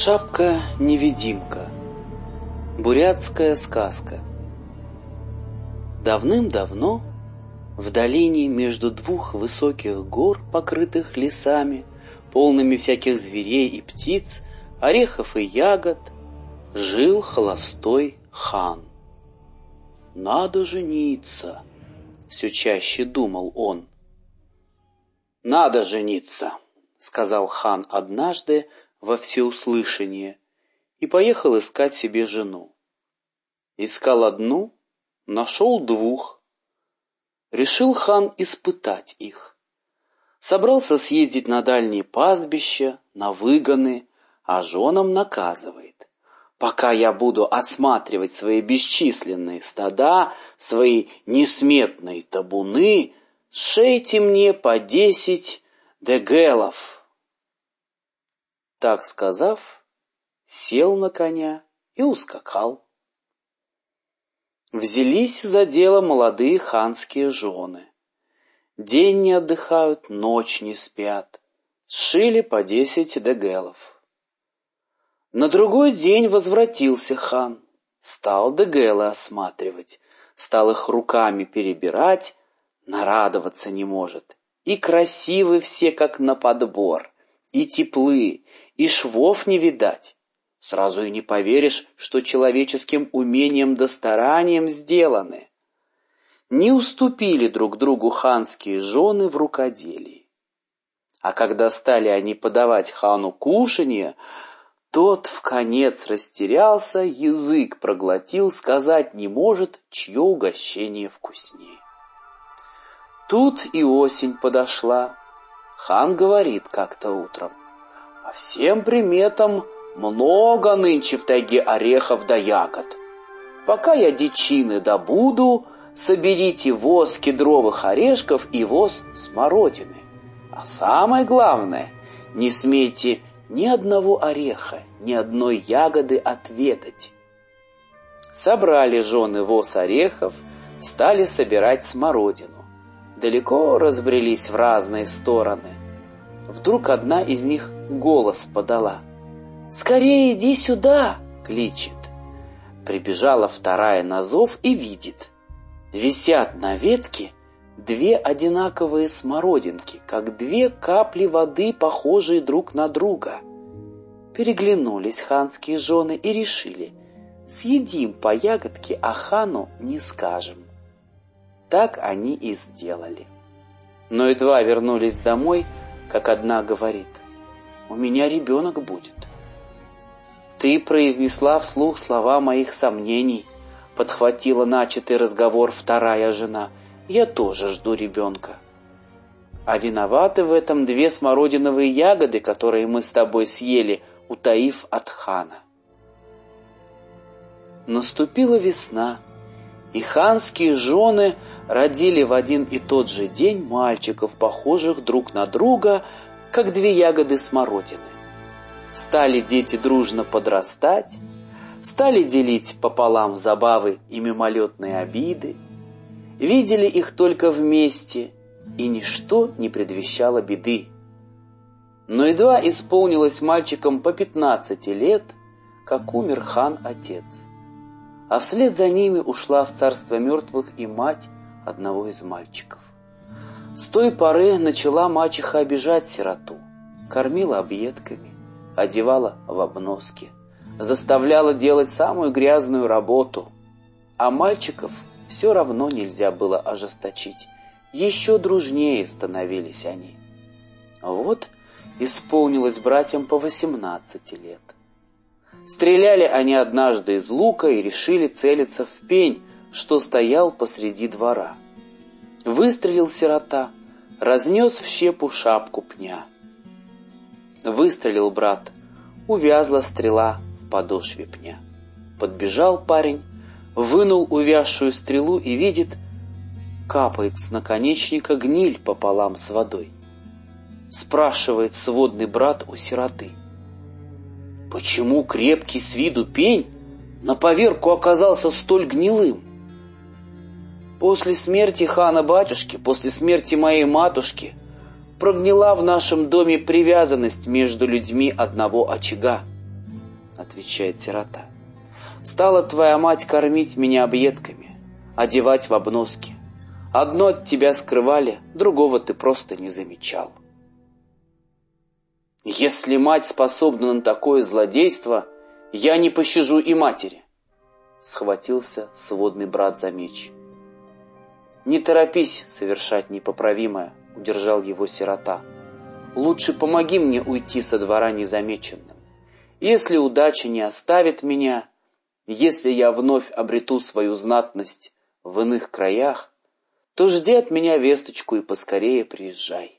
Шапка-невидимка. Бурятская сказка. Давным-давно в долине между двух высоких гор, покрытых лесами, полными всяких зверей и птиц, орехов и ягод, жил холостой хан. «Надо жениться», — все чаще думал он. «Надо жениться», — сказал хан однажды, во всеуслышание и поехал искать себе жену. Искал одну, нашел двух. Решил хан испытать их. Собрался съездить на дальние пастбища, на выгоны, а женам наказывает. Пока я буду осматривать свои бесчисленные стада, свои несметные табуны, сшейте мне по десять дегелов. Так сказав, сел на коня и ускакал. Взялись за дело молодые ханские жены. День не отдыхают, ночь не спят. Сшили по десять дегелов. На другой день возвратился хан. Стал дегелы осматривать, стал их руками перебирать, нарадоваться не может. И красивы все, как на подбор и теплы, и швов не видать. Сразу и не поверишь, что человеческим умением да старанием сделаны. Не уступили друг другу ханские жены в рукоделии. А когда стали они подавать хану кушанье, тот в конец растерялся, язык проглотил, сказать не может, чье угощение вкуснее. Тут и осень подошла, Хан говорит как-то утром. По всем приметам много нынче в тайге орехов да ягод. Пока я дичины добуду, соберите воз кедровых орешков и воз смородины. А самое главное, не смейте ни одного ореха, ни одной ягоды отведать. Собрали жены воз орехов, стали собирать смородину далеко разбрелись в разные стороны. Вдруг одна из них голос подала. «Скорее иди сюда!» — кличет. Прибежала вторая на зов и видит. Висят на ветке две одинаковые смородинки, как две капли воды, похожие друг на друга. Переглянулись ханские жены и решили, съедим по ягодке, а хану не скажем. Так они и сделали. Но едва вернулись домой, как одна говорит, «У меня ребенок будет». «Ты произнесла вслух слова моих сомнений», подхватила начатый разговор вторая жена. «Я тоже жду ребенка». А виноваты в этом две смородиновые ягоды, которые мы с тобой съели, утаив от хана. Наступила весна, и ханские жены родили в один и тот же день мальчиков, похожих друг на друга, как две ягоды смородины. Стали дети дружно подрастать, стали делить пополам забавы и мимолетные обиды, видели их только вместе, и ничто не предвещало беды. Но едва исполнилось мальчикам по пятнадцати лет, как умер хан-отец а вслед за ними ушла в царство мертвых и мать одного из мальчиков. С той поры начала мачеха обижать сироту, кормила объедками, одевала в обноски, заставляла делать самую грязную работу, а мальчиков все равно нельзя было ожесточить, еще дружнее становились они. Вот исполнилось братьям по восемнадцати лет. Стреляли они однажды из лука и решили целиться в пень, что стоял посреди двора. Выстрелил сирота, разнес в щепу шапку пня. Выстрелил брат, увязла стрела в подошве пня. Подбежал парень, вынул увязшую стрелу и видит, капает с наконечника гниль пополам с водой. Спрашивает сводный брат у сироты — Почему крепкий с виду пень на поверку оказался столь гнилым? После смерти хана-батюшки, после смерти моей матушки, прогнила в нашем доме привязанность между людьми одного очага. отвечает сирота. Стала твоя мать кормить меня объедками, одевать в обноски. Одно от тебя скрывали, другого ты просто не замечал. Если мать способна на такое злодейство, я не пощажу и матери. Схватился сводный брат за меч. Не торопись совершать непоправимое, удержал его сирота. Лучше помоги мне уйти со двора незамеченным. Если удача не оставит меня, если я вновь обрету свою знатность в иных краях, то жди от меня весточку и поскорее приезжай.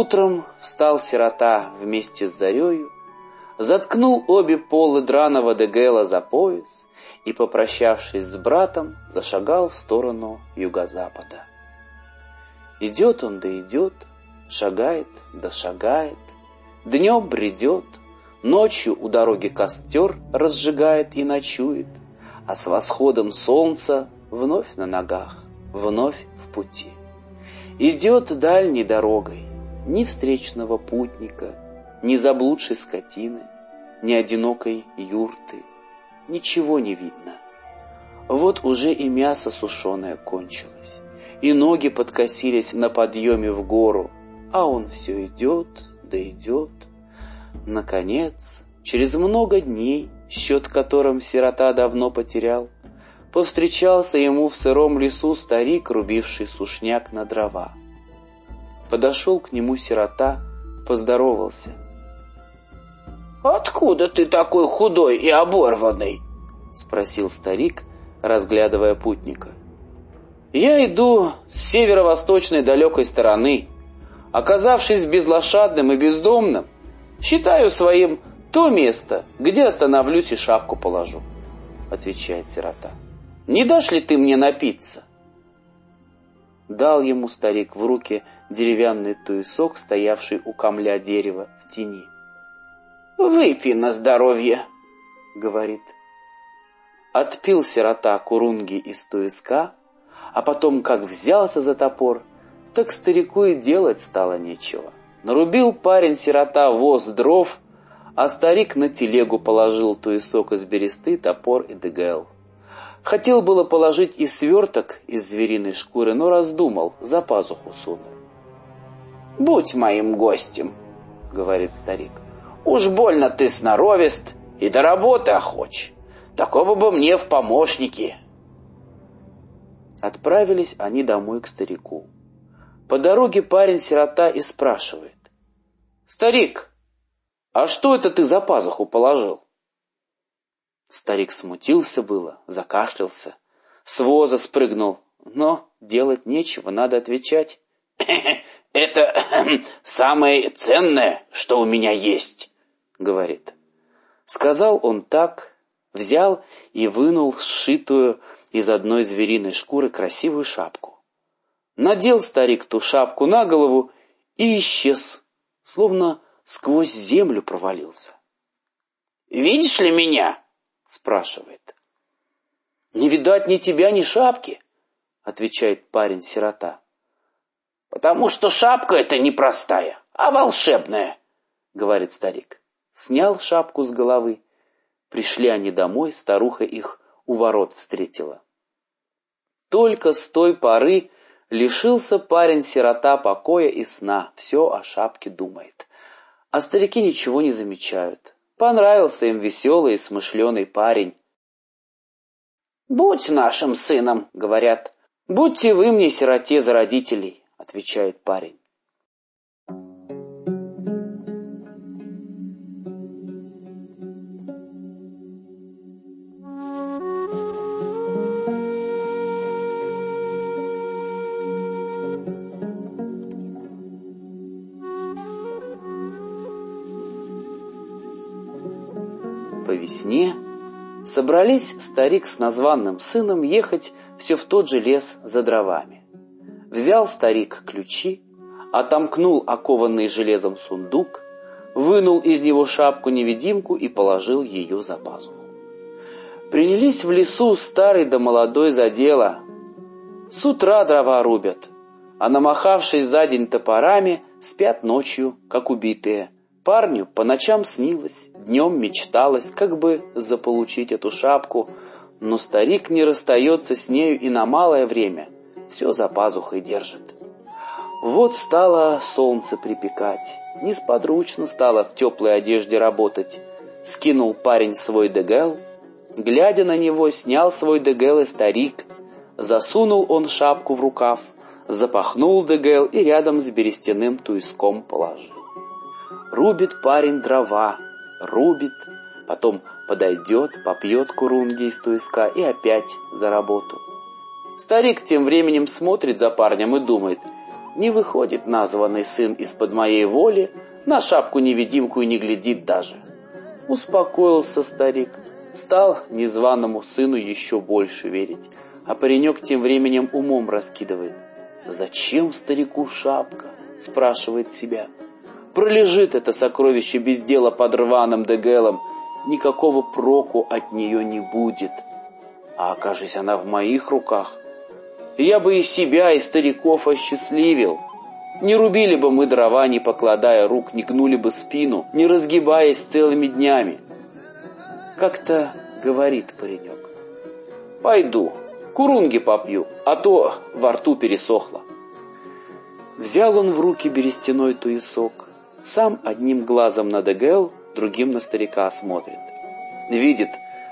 Утром встал сирота вместе с зарею, заткнул обе полы драного дегела за пояс и, попрощавшись с братом, зашагал в сторону юго-запада. Идет он да идет, шагает да шагает, днем бредет, ночью у дороги костер разжигает и ночует, а с восходом солнца вновь на ногах, вновь в пути. Идет дальней дорогой, ни встречного путника, ни заблудшей скотины, ни одинокой юрты. Ничего не видно. Вот уже и мясо сушеное кончилось, и ноги подкосились на подъеме в гору, а он все идет, да идет. Наконец, через много дней, счет которым сирота давно потерял, повстречался ему в сыром лесу старик, рубивший сушняк на дрова. Подошел к нему сирота, поздоровался. «Откуда ты такой худой и оборванный?» — спросил старик, разглядывая путника. «Я иду с северо-восточной далекой стороны. Оказавшись безлошадным и бездомным, считаю своим то место, где остановлюсь и шапку положу», — отвечает сирота. «Не дашь ли ты мне напиться?» Дал ему старик в руки деревянный туесок, стоявший у камля дерева в тени. «Выпей на здоровье», — говорит. Отпил сирота курунги из туеска, а потом, как взялся за топор, так старику и делать стало нечего. Нарубил парень-сирота воз дров, а старик на телегу положил туесок из бересты, топор и дегел. Хотел было положить и сверток из звериной шкуры, но раздумал, за пазуху сунул. «Будь моим гостем», — говорит старик. «Уж больно ты сноровист и до работы охоч. Такого бы мне в помощники». Отправились они домой к старику. По дороге парень-сирота и спрашивает. «Старик, а что это ты за пазуху положил?» Старик смутился было, закашлялся, с воза спрыгнул, но делать нечего, надо отвечать. «Это самое ценное, что у меня есть», — говорит. Сказал он так, взял и вынул сшитую из одной звериной шкуры красивую шапку. Надел старик ту шапку на голову и исчез, словно сквозь землю провалился. «Видишь ли меня?» спрашивает. «Не видать ни тебя, ни шапки», — отвечает парень-сирота. «Потому что шапка эта не простая, а волшебная», — говорит старик. Снял шапку с головы. Пришли они домой, старуха их у ворот встретила. Только с той поры лишился парень-сирота покоя и сна, все о шапке думает. А старики ничего не замечают. Понравился им веселый и смышленый парень. «Будь нашим сыном», — говорят. «Будьте вы мне, сироте, за родителей», — отвечает парень. по весне собрались старик с названным сыном ехать все в тот же лес за дровами. Взял старик ключи, отомкнул окованный железом сундук, вынул из него шапку-невидимку и положил ее за пазуху. Принялись в лесу старый да молодой за дело. С утра дрова рубят, а намахавшись за день топорами, спят ночью, как убитые. Парню по ночам снилось, днем мечталось, как бы заполучить эту шапку, но старик не расстается с нею и на малое время, все за пазухой держит. Вот стало солнце припекать, несподручно стало в теплой одежде работать. Скинул парень свой дегел, глядя на него, снял свой дегел и старик, засунул он шапку в рукав, запахнул дегел и рядом с берестяным туиском положил. Рубит парень дрова, рубит, потом подойдет, попьет курунги из туиска и опять за работу. Старик тем временем смотрит за парнем и думает, не выходит названный сын из-под моей воли, на шапку-невидимку и не глядит даже. Успокоился старик, стал незваному сыну еще больше верить, а паренек тем временем умом раскидывает. «Зачем старику шапка?» – спрашивает себя. Пролежит это сокровище без дела под рваным дегелом, никакого проку от нее не будет. А окажись она в моих руках, я бы и себя, и стариков осчастливил. Не рубили бы мы дрова, не покладая рук, не гнули бы спину, не разгибаясь целыми днями. Как-то говорит паренек. Пойду, курунги попью, а то во рту пересохло. Взял он в руки берестяной туесок, сам одним глазом на Дегел, другим на старика смотрит. Видит,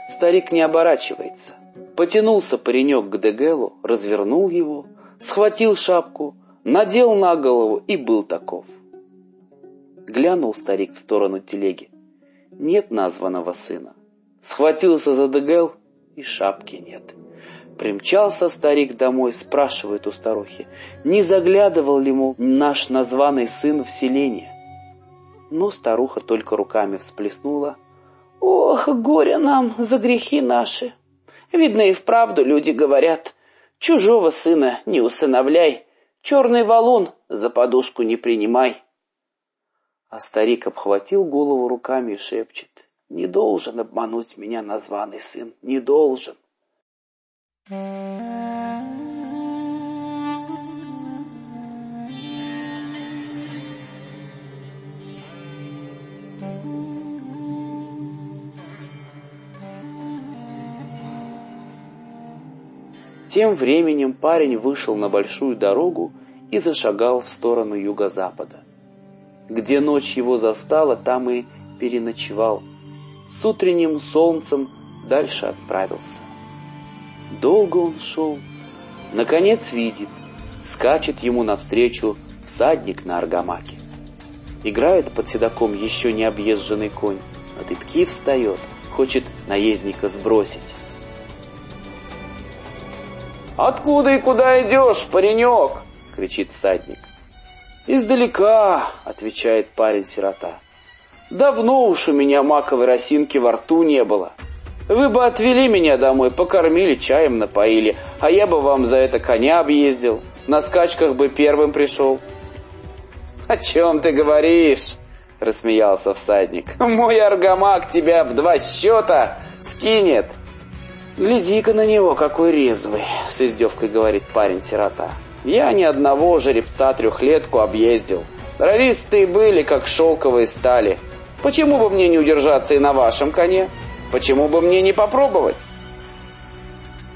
старик не оборачивается. Потянулся паренек к Дегелу, развернул его, схватил шапку, надел на голову и был таков. Глянул старик в сторону телеги. Нет названного сына. Схватился за Дегел, и шапки нет. Примчался старик домой, спрашивает у старухи, не заглядывал ли, ему наш названный сын в селение. Но старуха только руками всплеснула. «Ох, горе нам за грехи наши! Видно, и вправду люди говорят, чужого сына не усыновляй, черный валун за подушку не принимай». А старик обхватил голову руками и шепчет, «Не должен обмануть меня названный сын, не должен». Тем временем парень вышел на большую дорогу и зашагал в сторону юго-запада. Где ночь его застала, там и переночевал. С утренним солнцем дальше отправился. Долго он шел. Наконец видит, скачет ему навстречу всадник на аргамаке. Играет под седаком еще не объезженный конь, на дыбки встает, хочет наездника сбросить. «Откуда и куда идешь, паренек?» — кричит всадник. «Издалека», — отвечает парень-сирота. «Давно уж у меня маковой росинки во рту не было. Вы бы отвели меня домой, покормили, чаем напоили, а я бы вам за это коня объездил, на скачках бы первым пришел». «О чем ты говоришь?» — рассмеялся всадник. «Мой аргамак тебя в два счета скинет!» «Гляди-ка на него, какой резвый!» — с издевкой говорит парень-сирота. «Я ни одного жеребца трехлетку объездил. Ровистые были, как шелковые стали. Почему бы мне не удержаться и на вашем коне? Почему бы мне не попробовать?»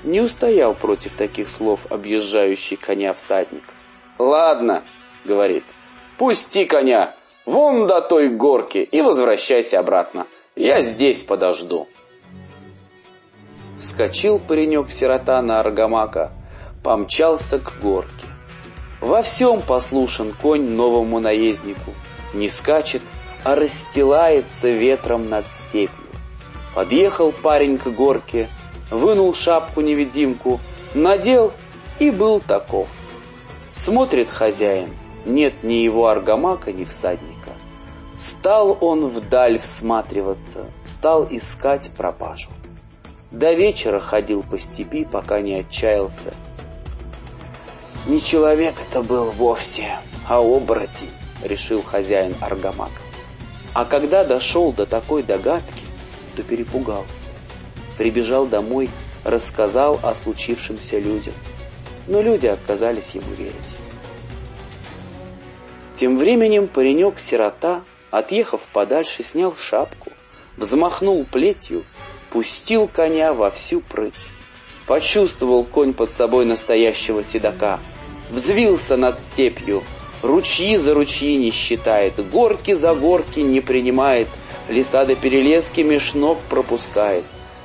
Не устоял против таких слов объезжающий коня всадник. «Ладно», — говорит, — «пусти коня вон до той горки и возвращайся обратно. Я здесь подожду». Вскочил паренек-сирота на аргамака, помчался к горке. Во всем послушен конь новому наезднику, не скачет, а расстилается ветром над степью. Подъехал парень к горке, вынул шапку-невидимку, надел и был таков. Смотрит хозяин, нет ни его аргамака, ни всадника. Стал он вдаль всматриваться, стал искать пропажу. До вечера ходил по степи, пока не отчаялся. «Не человек это был вовсе, а оборотень», — решил хозяин Аргамак. А когда дошел до такой догадки, то перепугался. Прибежал домой, рассказал о случившемся людям. Но люди отказались ему верить. Тем временем паренек-сирота, отъехав подальше, снял шапку, взмахнул плетью, пустил коня во всю прыть. Почувствовал конь под собой настоящего седока, взвился над степью, ручьи за ручьи не считает, горки за горки не принимает, леса до перелески меж ног пропускает.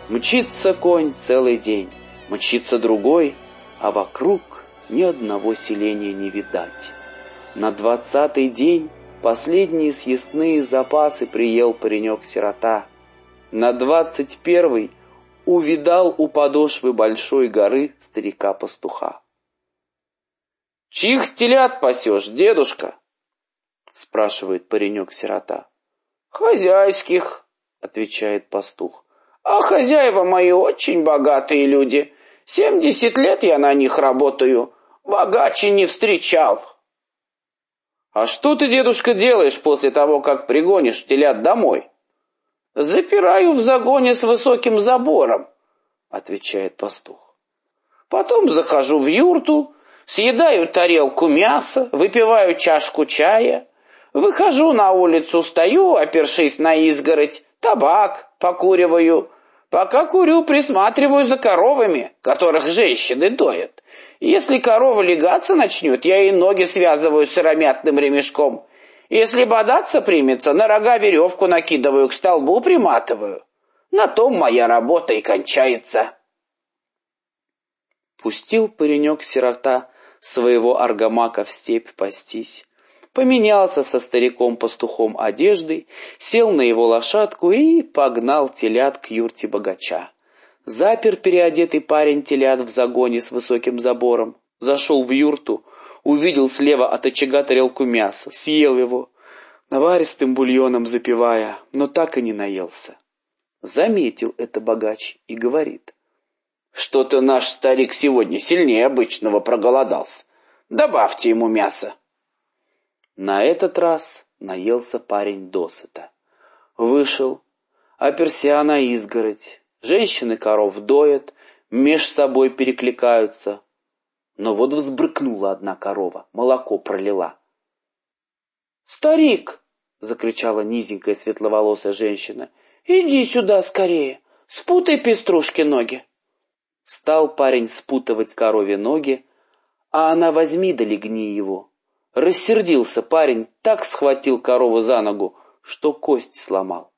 Мчится конь целый день, мчится другой, а вокруг ни одного селения не видать. На двадцатый день последние съестные запасы приел паренек-сирота. На двадцать первый увидал у подошвы большой горы старика-пастуха. «Чих телят пасешь, дедушка?» — спрашивает паренек-сирота. «Хозяйских», — отвечает пастух. «А хозяева мои очень богатые люди. Семьдесят лет я на них работаю. Богаче не встречал». «А что ты, дедушка, делаешь после того, как пригонишь телят домой?» «Запираю в загоне с высоким забором», — отвечает пастух. «Потом захожу в юрту, съедаю тарелку мяса, выпиваю чашку чая, выхожу на улицу, стою, опершись на изгородь, табак покуриваю. Пока курю, присматриваю за коровами, которых женщины доят. Если корова легаться начнет, я ей ноги связываю сыромятным ремешком. Если бодаться примется, на рога веревку накидываю, к столбу приматываю. На том моя работа и кончается. Пустил паренек-сирота своего аргамака в степь пастись. Поменялся со стариком-пастухом одеждой, сел на его лошадку и погнал телят к юрте богача. Запер переодетый парень телят в загоне с высоким забором, зашел в юрту, увидел слева от очага тарелку мяса, съел его, наваристым бульоном запивая, но так и не наелся. Заметил это богач и говорит. Что-то наш старик сегодня сильнее обычного проголодался. Добавьте ему мясо. На этот раз наелся парень досыта. Вышел, оперся на изгородь. Женщины коров доят, меж собой перекликаются. Но вот взбрыкнула одна корова, молоко пролила. «Старик!» — закричала низенькая светловолосая женщина. «Иди сюда скорее, спутай пеструшки ноги!» Стал парень спутывать корове ноги, а она возьми да легни его. Рассердился парень, так схватил корову за ногу, что кость сломал.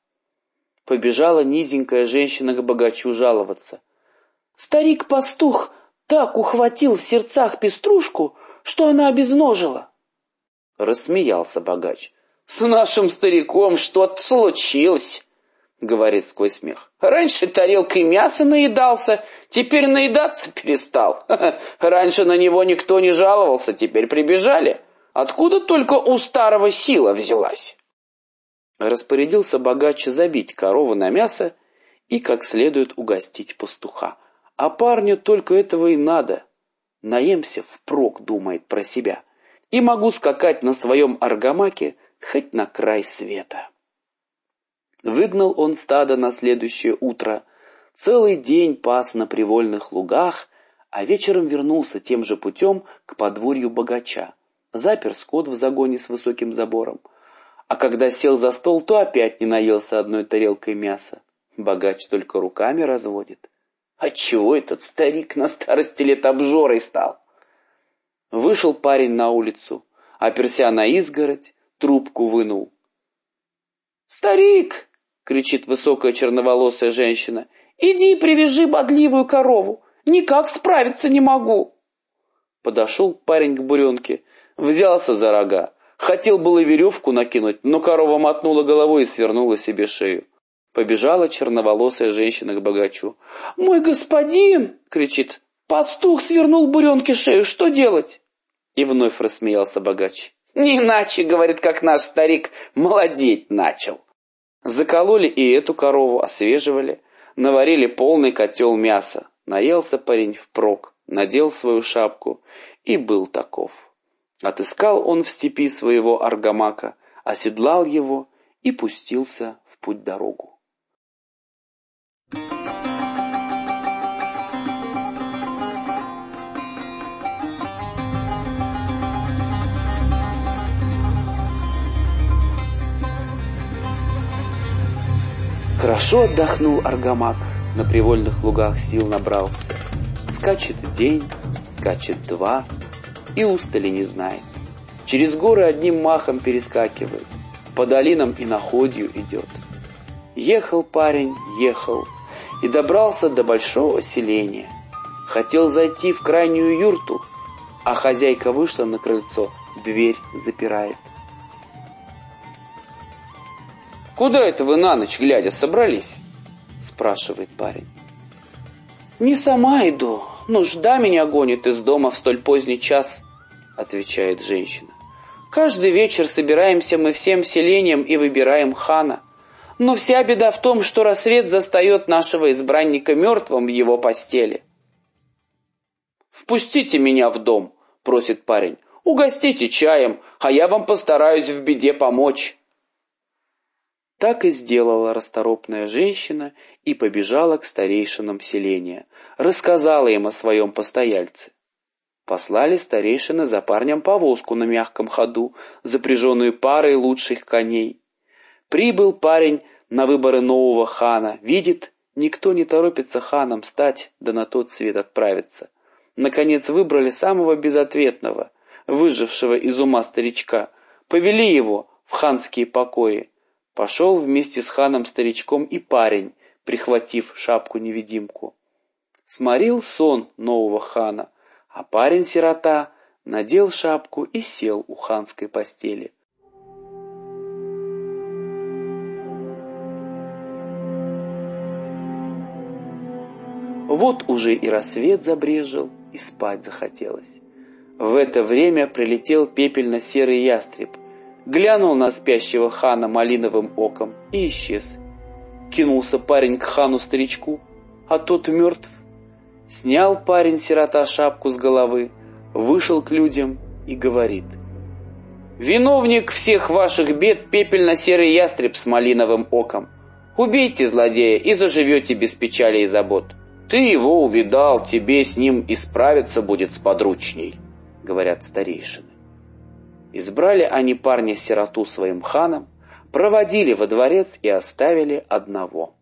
Побежала низенькая женщина к богачу жаловаться. Старик-пастух так ухватил в сердцах пеструшку, что она обезножила. Рассмеялся богач. С нашим стариком что-то случилось. — говорит сквозь смех. «Раньше тарелкой мяса наедался, теперь наедаться перестал. Раньше на него никто не жаловался, теперь прибежали. Откуда только у старого сила взялась?» Распорядился богач забить корову на мясо и как следует угостить пастуха. А парню только этого и надо. Наемся впрок, думает про себя. И могу скакать на своем аргамаке хоть на край света. Выгнал он стадо на следующее утро, целый день пас на привольных лугах, а вечером вернулся тем же путем к подворью богача. Запер скот в загоне с высоким забором. А когда сел за стол, то опять не наелся одной тарелкой мяса. Богач только руками разводит. Отчего этот старик на старости лет обжорой стал? Вышел парень на улицу, оперся на изгородь, трубку вынул. «Старик!» кричит высокая черноволосая женщина. «Иди привяжи бодливую корову! Никак справиться не могу!» Подошел парень к буренке, взялся за рога. Хотел было веревку накинуть, но корова мотнула головой и свернула себе шею. Побежала черноволосая женщина к богачу. «Мой господин!» — кричит. «Пастух свернул буренке шею, что делать?» И вновь рассмеялся богач. «Не иначе, — говорит, как наш старик, — молодеть начал». Закололи и эту корову, освеживали, наварили полный котел мяса. Наелся парень впрок, надел свою шапку и был таков. Отыскал он в степи своего аргамака, оседлал его и пустился в путь-дорогу. Хорошо отдохнул Аргамак, на привольных лугах сил набрался. Скачет день, скачет два, и устали не знает. Через горы одним махом перескакивает, по долинам и находью идет. Ехал парень, ехал, и добрался до большого селения. Хотел зайти в крайнюю юрту, а хозяйка вышла на крыльцо, дверь запирает. «Куда это вы на ночь глядя собрались?» спрашивает парень. «Не сама иду, нужда меня гонит из дома в столь поздний час», отвечает женщина. «Каждый вечер собираемся мы всем селением и выбираем хана. Но вся беда в том, что рассвет застает нашего избранника мертвым в его постели». «Впустите меня в дом», — просит парень. «Угостите чаем, а я вам постараюсь в беде помочь». Так и сделала расторопная женщина и побежала к старейшинам селения, рассказала им о своем постояльце. Послали старейшины за парнем повозку на мягком ходу, запряженную парой лучших коней. Прибыл парень на выборы нового хана, видит, никто не торопится ханом стать, да на тот свет отправиться. Наконец выбрали самого безответного, выжившего из ума старичка, повели его в ханские покои, Пошел вместе с ханом-старичком и парень, прихватив шапку-невидимку. Сморил сон нового хана, а парень-сирота надел шапку и сел у ханской постели. Вот уже и рассвет забрежил, и спать захотелось. В это время прилетел пепельно-серый ястреб — глянул на спящего хана малиновым оком и исчез. Кинулся парень к хану-старичку, а тот мертв. Снял парень-сирота шапку с головы, вышел к людям и говорит. «Виновник всех ваших бед пепельно-серый ястреб с малиновым оком. Убейте злодея и заживете без печали и забот. Ты его увидал, тебе с ним и справиться будет сподручней», — говорят старейшины. Избрали они парня-сироту своим ханом, проводили во дворец и оставили одного.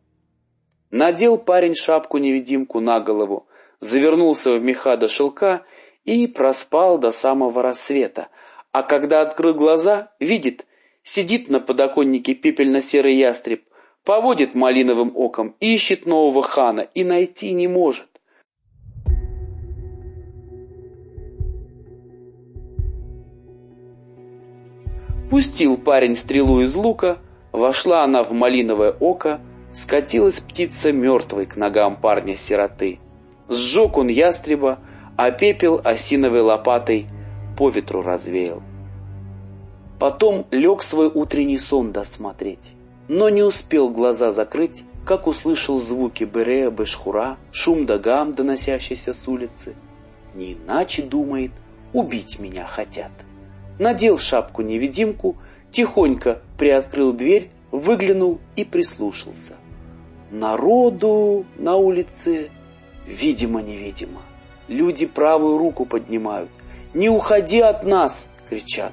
Надел парень шапку-невидимку на голову, завернулся в меха до шелка и проспал до самого рассвета, а когда открыл глаза, видит, сидит на подоконнике пепельно-серый ястреб, поводит малиновым оком, ищет нового хана и найти не может. Пустил парень стрелу из лука, вошла она в малиновое око, скатилась птица мертвой к ногам парня-сироты. Сжег он ястреба, а пепел осиновой лопатой по ветру развеял. Потом лег свой утренний сон досмотреть, но не успел глаза закрыть, как услышал звуки Берея Бешхура, шум дагам, доносящийся с улицы. Не иначе, думает, убить меня хотят надел шапку-невидимку, тихонько приоткрыл дверь, выглянул и прислушался. Народу на улице видимо-невидимо. Люди правую руку поднимают. «Не уходи от нас!» — кричат.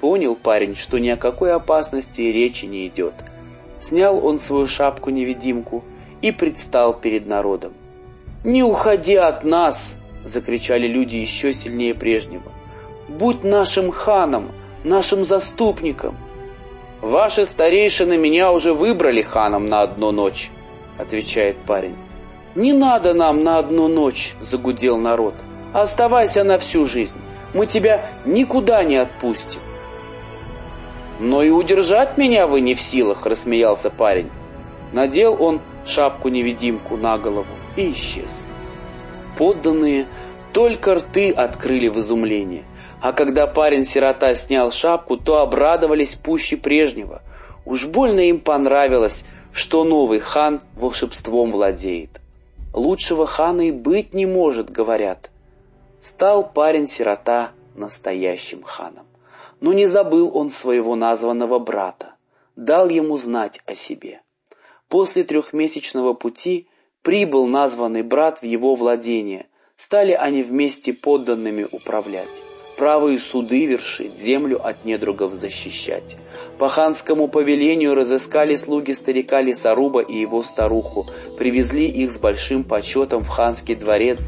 Понял парень, что ни о какой опасности речи не идет. Снял он свою шапку-невидимку и предстал перед народом. «Не уходи от нас!» — закричали люди еще сильнее прежнего будь нашим ханом, нашим заступником. Ваши старейшины меня уже выбрали ханом на одну ночь, отвечает парень. Не надо нам на одну ночь, загудел народ. Оставайся на всю жизнь. Мы тебя никуда не отпустим. Но и удержать меня вы не в силах, рассмеялся парень. Надел он шапку-невидимку на голову и исчез. Подданные только рты открыли в изумлении – а когда парень-сирота снял шапку, то обрадовались пуще прежнего. Уж больно им понравилось, что новый хан волшебством владеет. Лучшего хана и быть не может, говорят. Стал парень-сирота настоящим ханом. Но не забыл он своего названного брата. дал ему знать о себе. После трехмесячного пути прибыл названный брат в его владение. Стали они вместе подданными управлять правые суды вершить, землю от недругов защищать. По ханскому повелению разыскали слуги старика Лесоруба и его старуху, привезли их с большим почетом в ханский дворец.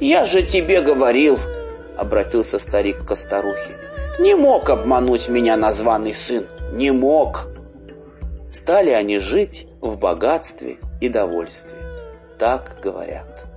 «Я же тебе говорил», — обратился старик к старухе, — «не мог обмануть меня названный сын, не мог». Стали они жить в богатстве и довольстве. Так говорят.